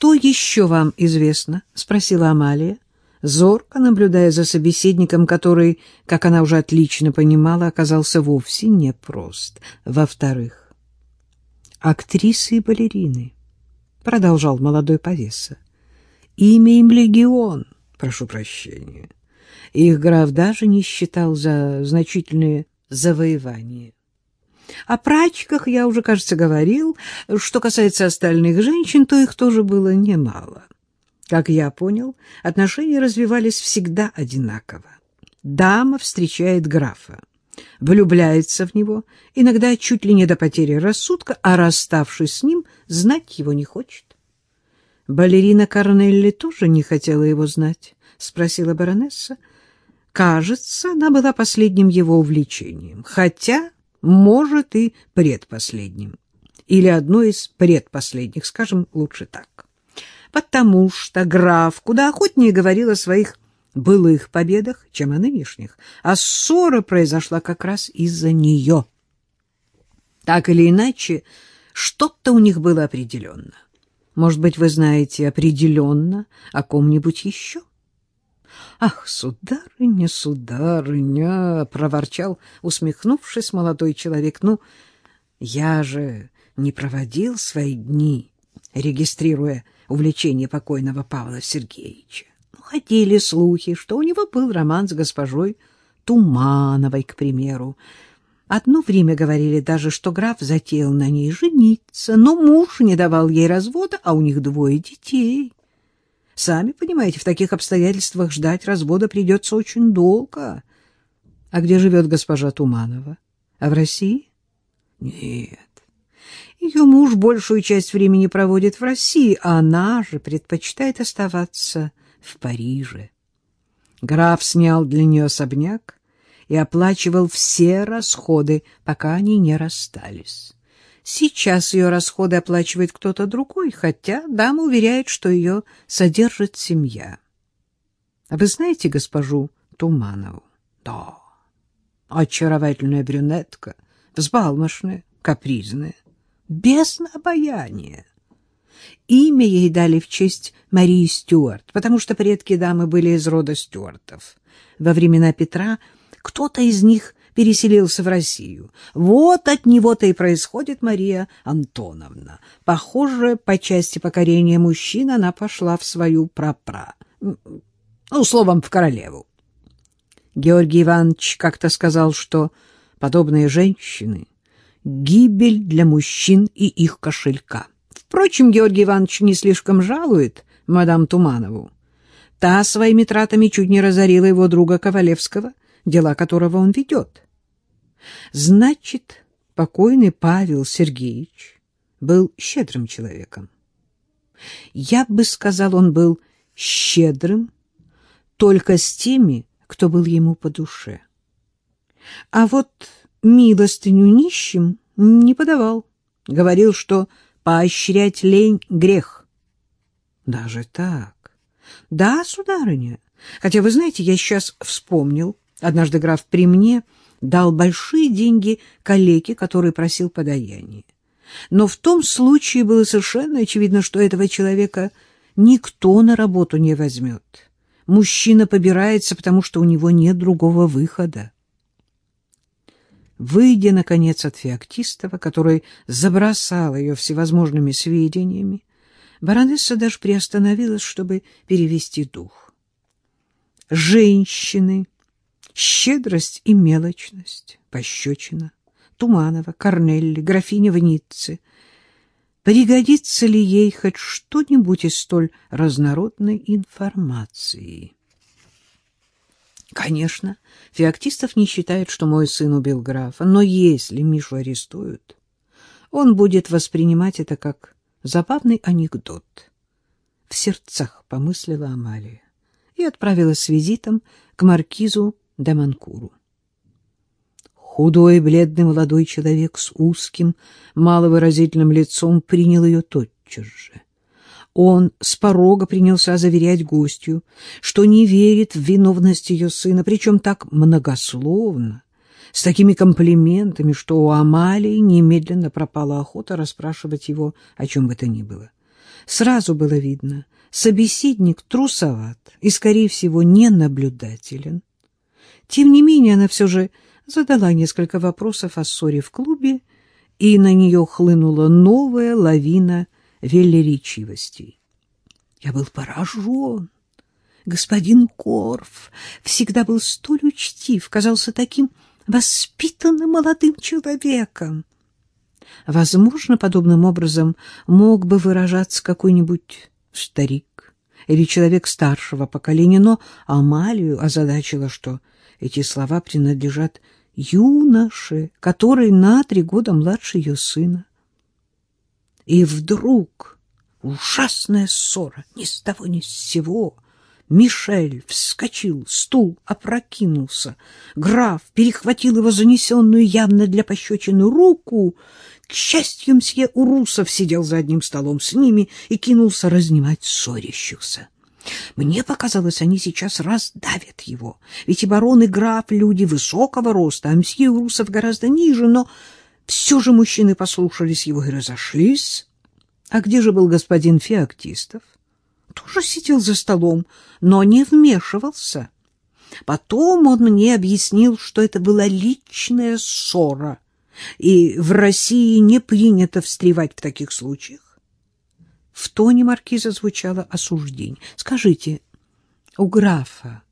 Что еще вам известно? — спросила Амалия, зорко наблюдая за собеседником, который, как она уже отлично понимала, оказался вовсе непрост. Во-вторых, актрисы и балерины, — продолжал молодой повеса, — имя им легион, прошу прощения. Их граф даже не считал за значительные завоевания. О прачках я уже, кажется, говорил. Что касается остальных женщин, то их тоже было немало. Как я понял, отношения развивались всегда одинаково. Дама встречает графа, влюбляется в него, иногда чуть ли не до потери рассудка, а расставшись с ним, знать его не хочет. Балерина Корнелли тоже не хотела его знать, — спросила баронесса. Кажется, она была последним его увлечением, хотя может, и предпоследним. Или одно из предпоследних, скажем лучше так. Потому что граф куда охотнее говорил о своих былых победах, чем о нынешних, а ссора произошла как раз из-за нее. Так или иначе, что-то у них было определенно. Может быть, вы знаете определенно о ком-нибудь еще? Ах, сударыня, сударыня, проворчал, усмехнувшись, молодой человек. Ну, я же не проводил свои дни, регистрируя увлечение покойного Павла Сергеевича. Ну, ходили слухи, что у него был роман с госпожой Тумановой, к примеру. Одно время говорили даже, что граф затеял на ней жениться, но муж не давал ей развода, а у них двое детей. Сами понимаете, в таких обстоятельствах ждать развода придется очень долго. А где живет госпожа Туманова? А в России? Нет. Ее муж большую часть времени проводит в России, а она же предпочитает оставаться в Париже. Граф снял для нее особняк и оплачивал все расходы, пока они не расстались. Сейчас ее расходы оплачивает кто-то другой, хотя дама уверяет, что ее содержит семья. А вы знаете госпожу Туманову? Да. Очаровательная брюнетка, взбалмошная, капризная, без обаяния. Имя ей дали в честь Марии Стюарт, потому что предки дамы были из рода Стюартов. Во времена Петра кто-то из них переселился в Россию. Вот от него-то и происходит Мария Антоновна. Похоже, по части покорения мужчин она пошла в свою прапра. Ну, словом, в королеву. Георгий Иванович как-то сказал, что подобные женщины — гибель для мужчин и их кошелька. Впрочем, Георгий Иванович не слишком жалует мадам Туманову. Та своими тратами чуть не разорила его друга Ковалевского, дела которого он ведет. Значит, покойный Павел Сергеевич был щедрым человеком. Я бы сказал, он был щедрым только с теми, кто был ему по душе. А вот милостыню нищим не подавал. Говорил, что поощрять лень — грех. Даже так? Да, сударыня. Хотя, вы знаете, я сейчас вспомнил, Однажды граф при мне дал большие деньги калеке, который просил подаяние. Но в том случае было совершенно очевидно, что этого человека никто на работу не возьмет. Мужчина побирается, потому что у него нет другого выхода. Выйдя, наконец, от Феоктистова, который забросал ее всевозможными сведениями, баронесса даже приостановилась, чтобы перевести дух. Женщины щедрость и мелочность, пощечина, Туманова, Корнелли, графиня Вниццы. Пригодится ли ей хоть что-нибудь из столь разнородной информации? Конечно, Феоктистов не считает, что мой сын убил графа, но если Мишу арестуют, он будет воспринимать это как забавный анекдот. В сердцах помыслила Амалия и отправилась с визитом к маркизу Даманкуру. Худой, бледный молодой человек с узким, маловыразительным лицом принял ее тотчас же. Он с порога принялся заверять гостью, что не верит в виновность ее сына, причем так многословно, с такими комплиментами, что у Амалии немедленно пропала охота расспрашивать его о чем бы то ни было. Сразу было видно, собеседник трусоват и, скорее всего, ненаблюдателен. Тем не менее, она все же задала несколько вопросов о ссоре в клубе, и на нее хлынула новая лавина велеречивостей. Я был поражен. Господин Корф всегда был столь учтив, казался таким воспитанным молодым человеком. Возможно, подобным образом мог бы выражаться какой-нибудь старик или человек старшего поколения, но Амалию озадачило, что эти слова принадлежат юноше, который на три года младше ее сына. И вдруг ужасная ссора, ни с того ни с сего. Мишель вскочил, стул опрокинулся. Граф перехватил его занесенную явно для пощечины руку. К счастью, мсье Урусов сидел за одним столом с ними и кинулся разнимать ссорящихся. Мне показалось, они сейчас раздавят его. Ведь и барон, и граф — люди высокого роста, а мсье Урусов гораздо ниже, но все же мужчины послушались его и разошлись. А где же был господин Феоктистов? Тоже сидел за столом, но не вмешивался. Потом он мне объяснил, что это была личная ссора, и в России не принято встревать в таких случаях. В тоне маркиза звучало осуждение. «Скажите, у графа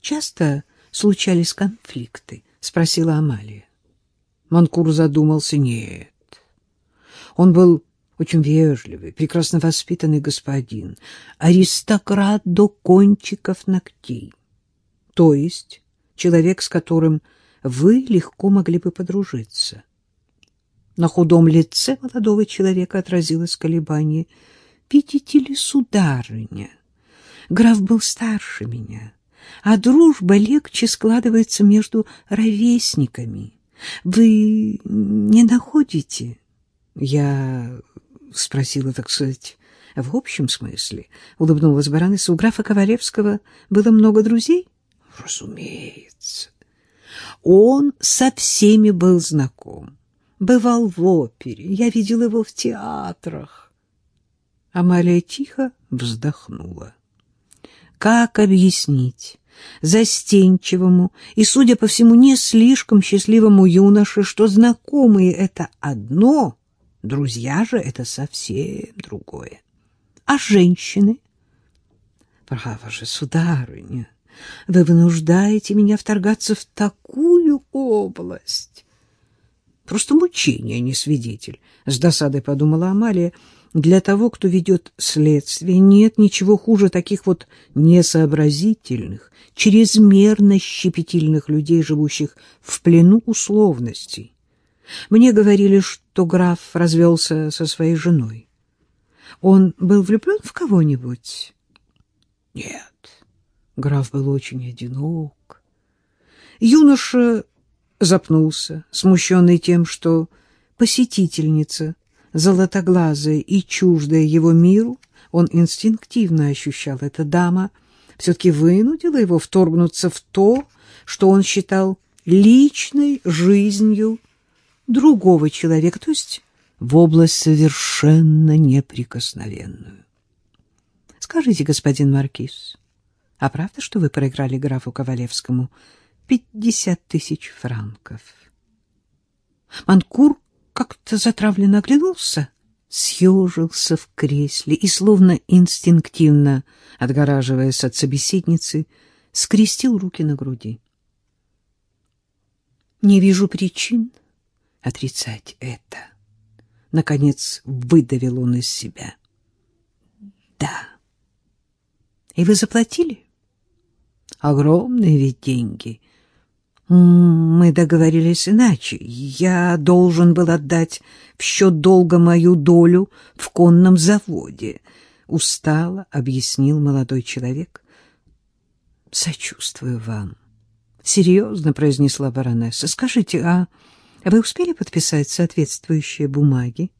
часто случались конфликты?» — спросила Амалия. Манкур задумался. «Нет. Он был очень вежливый, прекрасно воспитанный господин, аристократ до кончиков ногтей. То есть человек, с которым вы легко могли бы подружиться». На худом лице молодого человека отразилось колебание — видите ли, сударыня, граф был старше меня, а дружба легче складывается между ровесниками. Вы не находите? Я спросила, так сказать, в общем смысле, улыбнулась баронесса. У графа Ковалевского было много друзей? Разумеется. Он со всеми был знаком. Бывал в опере, я видел его в театрах. Амалия тихо вздохнула. Как объяснить застенчивому и, судя по всему, не слишком счастливому юноше, что знакомые — это одно, друзья же — это совсем другое. А женщины? Право же, сударыня, вы вынуждаете меня вторгаться в такую область. Просто мучение, не свидетель, — с досадой подумала Амалия, — для того, кто ведет следствие, нет ничего хуже таких вот несообразительных, чрезмерно щепетильных людей, живущих в плену условностей. Мне говорили, что граф развелся со своей женой. Он был влюблен в кого-нибудь? Нет, граф был очень одинок. Юноша запнулся, смущенный тем, что посетительница золотоглазая и чуждая его миру, он инстинктивно ощущал, эта дама все-таки вынудила его вторгнуться в то, что он считал личной жизнью другого человека, то есть в область совершенно неприкосновенную. Скажите, господин Маркиз, а правда, что вы проиграли графу Ковалевскому пятьдесят тысяч франков? Манкур как-то затравленно оглянулся, съежился в кресле и, словно инстинктивно отгораживаясь от собеседницы, скрестил руки на груди. «Не вижу причин отрицать это», — наконец выдавил он из себя. «Да». «И вы заплатили?» «Огромные ведь деньги», мы договорились иначе. Я должен был отдать в счет долга мою долю в конном заводе. Устало объяснил молодой человек. Сочувствую вам. Серьезно произнесла баронесса. Скажите, а вы успели подписать соответствующие бумаги?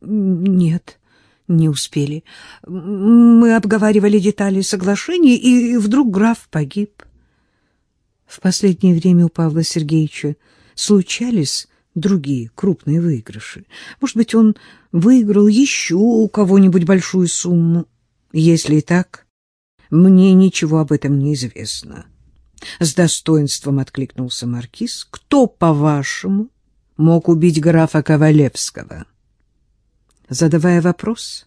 Нет, не успели. Мы обговаривали детали соглашения, и вдруг граф погиб. В последнее время у Павла Сергеевича случались другие крупные выигрыши. Может быть, он выиграл еще у кого-нибудь большую сумму. Если и так, мне ничего об этом не известно. С достоинством откликнулся маркиз. Кто, по-вашему, мог убить графа Ковалевского? Задавая вопрос,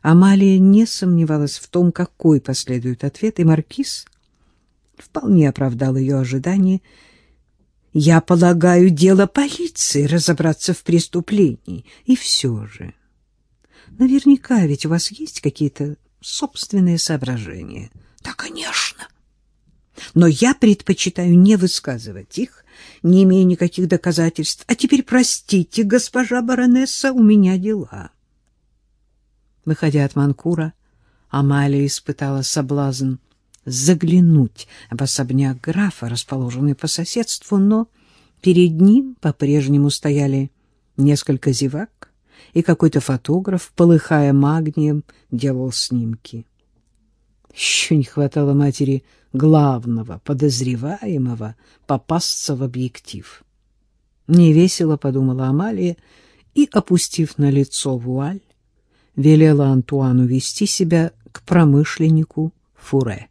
Амалия не сомневалась в том, какой последует ответ, и маркиз вполне оправдал ее ожидания. «Я полагаю, дело полиции разобраться в преступлении. И все же. Наверняка ведь у вас есть какие-то собственные соображения». «Да, конечно» но я предпочитаю не высказывать их, не имея никаких доказательств. А теперь простите, госпожа баронесса, у меня дела. Выходя от Манкура, Амалия испытала соблазн заглянуть в особняк графа, расположенный по соседству, но перед ним по-прежнему стояли несколько зевак, и какой-то фотограф, полыхая магнием, делал снимки. Еще не хватало матери главного подозреваемого попасться в объектив. Невесело подумала Амалия и, опустив на лицо вуаль, велела Антуану вести себя к промышленнику Фуре.